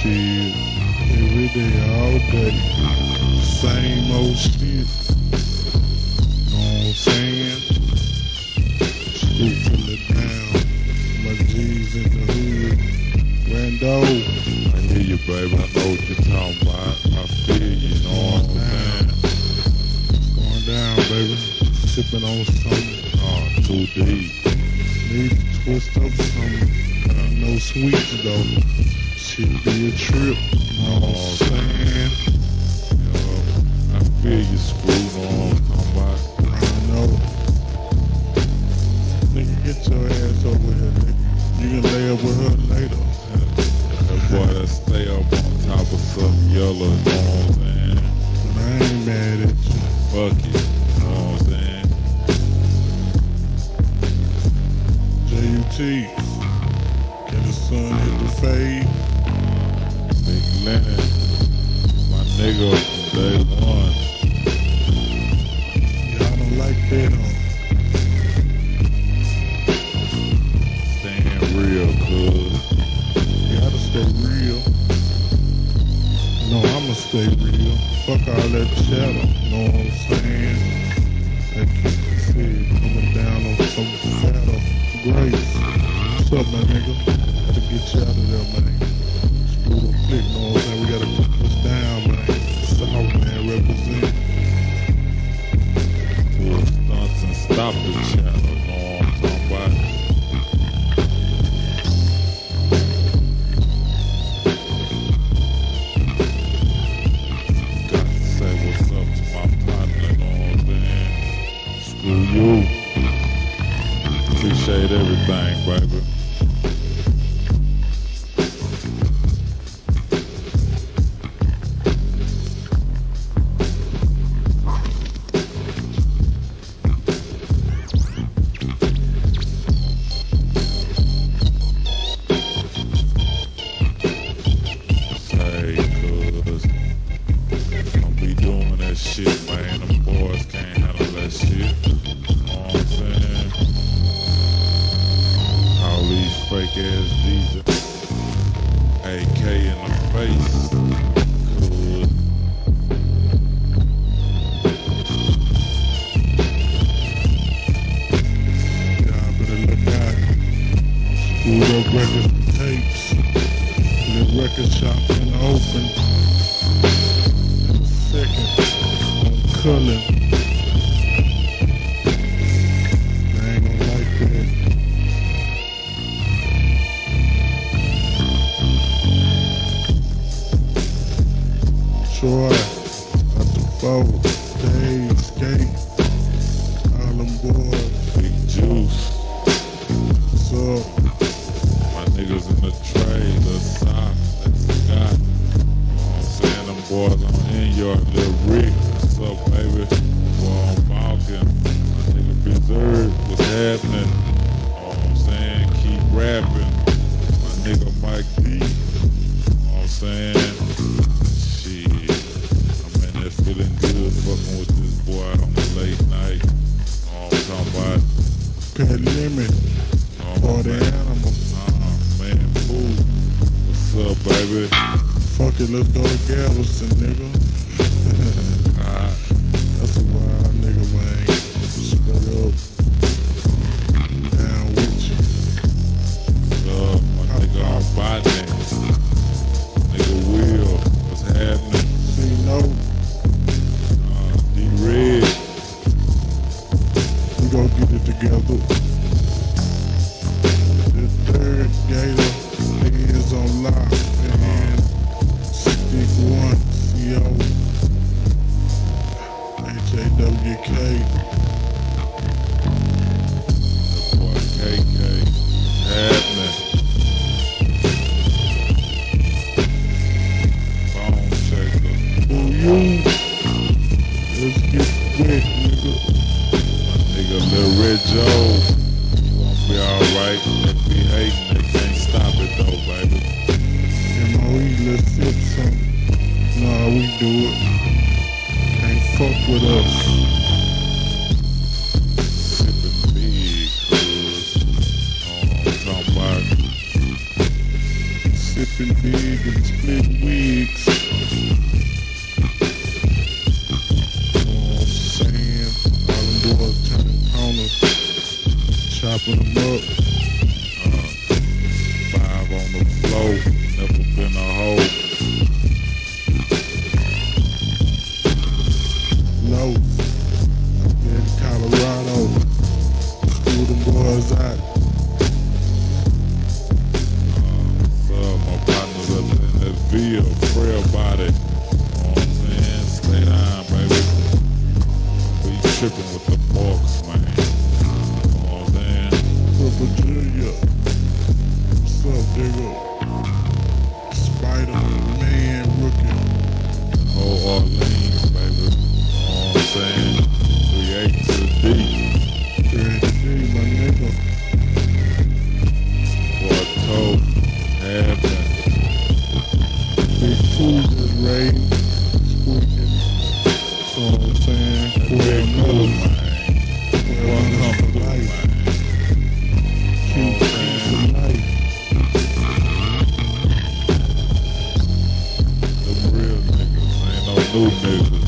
shit. Every day, all day. Same old shit. Know what I'm saying? Stick to the town. My G's in the hood. Rando. I hear you, baby. I know what you're talking about. I feel you. Know what I'm saying? Going down, baby. Sipping on something. Oh, too deep. Need to twist up something. No sweets, though. Should be a trip. you Know what I'm saying? Yo, I feel you, screw, know what I'm talking about? I know. Nigga, get your ass over here, nigga. You can lay up with her later. That boy that stay up on top of something yellow, you know what I'm saying? But I ain't mad at you. Fuck it, you know what I'm saying? JUT. Can the sun hit the fade? Lennon, my nigga from day one. Y'all don't like that, huh? Staying real, cuz. Gotta stay real. No, I'ma stay real. Fuck all that chatter. Know what I'm saying? That kid said coming down on some fatter grace. What's up, my nigga? Gotta get you out of there, man. We gotta put this down, man. South, man, represent. Stunts and stop the about? Got to say what's up to my partner? Screw you. Appreciate everything, baby. Fake ass DJs. AK in the face. Records tapes. The record shop in the open. In a second. On Cullen. At the four. Dave. Skate. All them Pet Limit. You know For what the I'm saying? Uh, man, fool. What's up, baby? Fuck it, let's go to Galveston, nigga. Nigga is on lock. And stick one, CO. Checker, Who you? Let's get nigga. nigga Red Joe. Be alright. Be hating, they can't stop it though, baby. Let's hit uh, some. Nah, we do it. Can't fuck with us. Sipping big, cuz. I'm about Sipping big and split wigs. Chopping them up. side. Uh, my partners up in the field, frail body. You know what I'm saying? Stay down, baby. We tripping with the Two just raised. Squeaking. So I'm saying? Cool, no. man. Well, One no. comfortable, Life. Keep saying? keep life. Them real. Ain't no niggas.